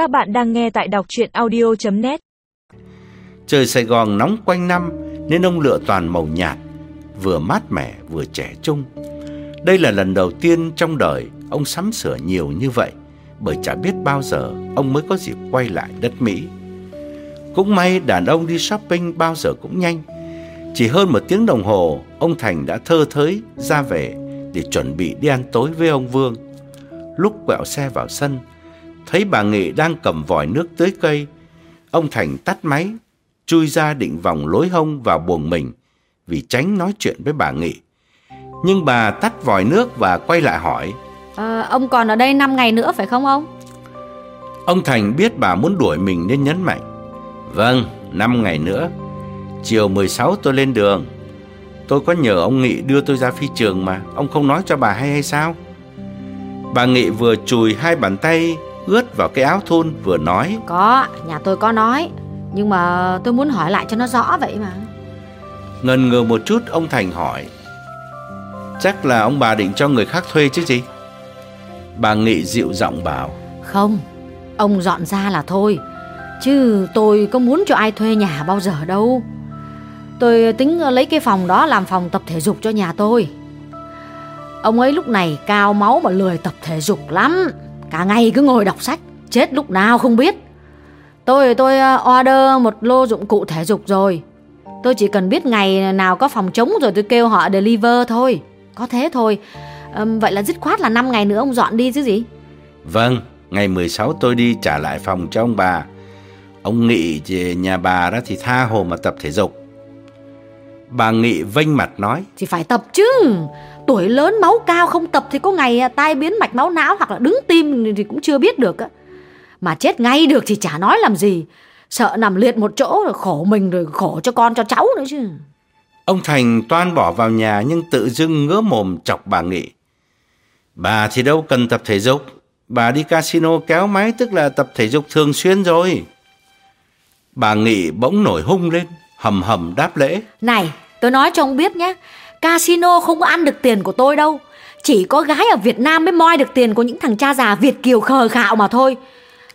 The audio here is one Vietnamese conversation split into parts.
Các bạn đang nghe tại đọc chuyện audio.net Trời Sài Gòn nóng quanh năm nên ông lựa toàn màu nhạt, vừa mát mẻ vừa trẻ trung. Đây là lần đầu tiên trong đời ông sắm sửa nhiều như vậy, bởi chả biết bao giờ ông mới có dịp quay lại đất Mỹ. Cũng may đàn ông đi shopping bao giờ cũng nhanh. Chỉ hơn một tiếng đồng hồ, ông Thành đã thơ thới ra về để chuẩn bị đi ăn tối với ông Vương. Lúc quẹo xe vào sân, thấy bà Nghị đang cầm vòi nước tưới cây. Ông Thành tắt máy, chui ra định vòng lối hông vào buồng mình vì tránh nói chuyện với bà Nghị. Nhưng bà tắt vòi nước và quay lại hỏi. À, ông còn ở đây 5 ngày nữa phải không ông? Ông Thành biết bà muốn đuổi mình nên nhấn mạnh. Vâng, 5 ngày nữa. Chiều 16 tôi lên đường. Tôi có nhờ ông Nghị đưa tôi ra phi trường mà, ông không nói cho bà hay hay sao? Bà Nghị vừa chùi hai bàn tay ướt vào cái áo thun vừa nói. Có, nhà tôi có nói Nhưng mà tôi muốn hỏi lại cho nó rõ vậy mà. Ngần ngừ một chút ông Thành hỏi. Chắc là ông bà định cho người khác thuê chứ gì Bà Nghị dịu giọng bảo. Không, ông dọn ra là thôi Chứ tôi có muốn cho ai thuê nhà bao giờ đâu. Tôi tính lấy cái phòng đó làm phòng tập thể dục cho nhà tôi. Ông ấy lúc này cao máu mà lười tập thể dục lắm Cả ngày cứ ngồi đọc sách Chết lúc nào không biết. Tôi tôi ờ, order một lô dụng cụ thể dục rồi. Tôi chỉ cần biết ngày nào có phòng trống rồi tôi kêu họ deliver thôi. Có thế thôi. À, Vậy là dứt khoát là 5 ngày nữa ông dọn đi chứ gì? Vâng, ngày 16 tôi đi trả lại phòng cho ông bà. Ông Nghị về nhà bà đó thì tha hồ mà tập thể dục. Bà Nghị vênh mặt nói Thì phải tập chứ Tuổi lớn máu cao không tập thì có ngày à, tai biến mạch máu não hoặc là đứng tim thì cũng chưa biết được. Mà chết ngay được thì chả nói làm gì. Sợ nằm liệt một chỗ rồi khổ mình rồi khổ cho con cho cháu nữa chứ. Ông Thành toan bỏ vào nhà nhưng tự dưng ngỡ mồm chọc bà Nghị. Bà thì đâu cần tập thể dục. Bà đi casino kéo máy tức là tập thể dục thường xuyên rồi. Bà Nghị bỗng nổi hung lên, hầm hầm đáp lễ. Này, tôi nói cho ông biết nhé. Casino không có ăn được tiền của tôi đâu. Chỉ có gái ở Việt Nam mới moi được tiền của những thằng cha già Việt Kiều khờ khạo mà thôi.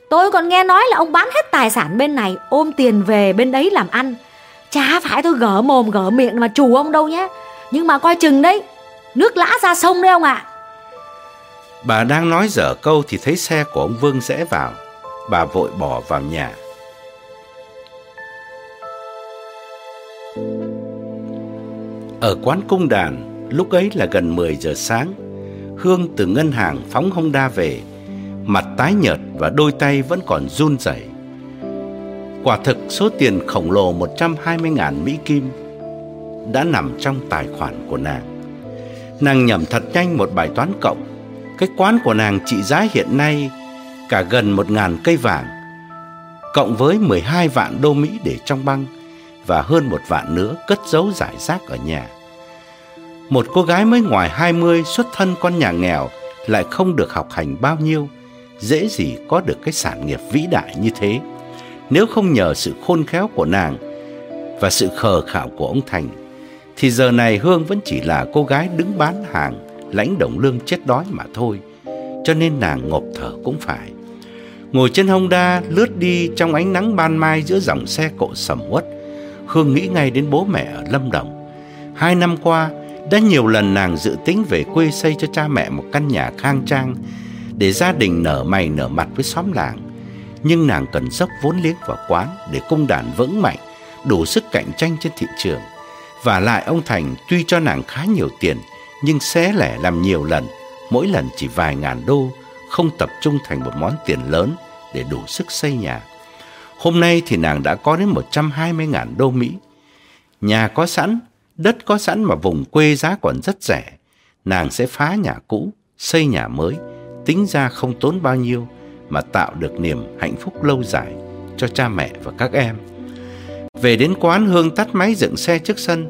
Tôi còn nghe nói là ông bán hết tài sản bên này Ôm tiền về bên đấy làm ăn. Chả phải tôi gỡ mồm gỡ miệng mà chủ ông đâu nhé. Nhưng mà coi chừng đấy Nước lã ra sông đấy ông ạ. Bà đang nói dở câu thì thấy xe của ông Vương rẽ vào. Bà vội bỏ vào nhà Ở quán cung đàn, lúc ấy là gần 10 giờ sáng, Hương từ ngân hàng phóng Honda về, mặt tái nhợt và đôi tay vẫn còn run rẩy. Quả thực số tiền khổng lồ 120.000 Mỹ Kim đã nằm trong tài khoản của nàng. Nàng nhẩm thật nhanh một bài toán cộng. Cái quán của nàng trị giá hiện nay cả gần 1.000 cây vàng, cộng với 12 vạn đô Mỹ để trong băng và hơn một vạn nữa cất giấu giải rác ở nhà. Một cô gái mới ngoài 20 xuất thân con nhà nghèo lại không được học hành bao nhiêu, dễ gì có được cái sản nghiệp vĩ đại như thế. Nếu không nhờ sự khôn khéo của nàng và sự khờ khạo của ông Thành, thì giờ này Hương vẫn chỉ là cô gái đứng bán hàng, lãnh đồng lương chết đói mà thôi. Cho nên nàng ngộp thở cũng phải. Ngồi trên Honda lướt đi trong ánh nắng ban mai giữa dòng xe cộ sầm uất, Hương nghĩ ngay đến bố mẹ ở Lâm Đồng. Hai năm qua, đã nhiều lần nàng dự tính về quê xây cho cha mẹ một căn nhà khang trang để gia đình nở mày nở mặt với xóm làng. Nhưng nàng cần dốc vốn liếng vào quán để cung đàn vững mạnh, đủ sức cạnh tranh trên thị trường. Và lại ông Thành tuy cho nàng khá nhiều tiền, nhưng xé lẻ làm nhiều lần, mỗi lần chỉ vài ngàn đô, không tập trung thành một món tiền lớn để đủ sức xây nhà. Hôm nay thì nàng đã có đến 120 ngàn đô Mỹ. Nhà có sẵn, Đất có sẵn mà vùng quê giá còn rất rẻ. Nàng sẽ phá nhà cũ, xây nhà mới, tính ra không tốn bao nhiêu mà tạo được niềm hạnh phúc lâu dài cho cha mẹ và các em. Về đến quán Hương tắt máy dựng xe trước sân.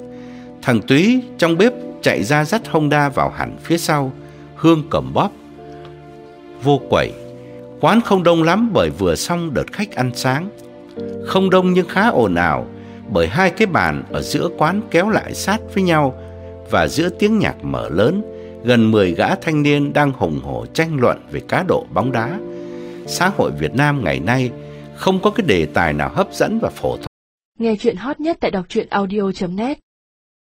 Thằng Túy trong bếp chạy ra dắt Honda vào hẳn phía sau. Hương cầm bóp. Vô quẩy. Quán không đông lắm bởi vừa xong đợt khách ăn sáng. Không đông nhưng khá ồn ào bởi hai cái bàn ở giữa quán kéo lại sát với nhau và giữa tiếng nhạc mở lớn, gần 10 gã thanh niên đang hùng hổ tranh luận về cá độ bóng đá. xã hội Việt Nam ngày nay không có cái đề tài nào hấp dẫn và phổ thông. Nghe chuyện hot nhất tại đọc truyện audio.net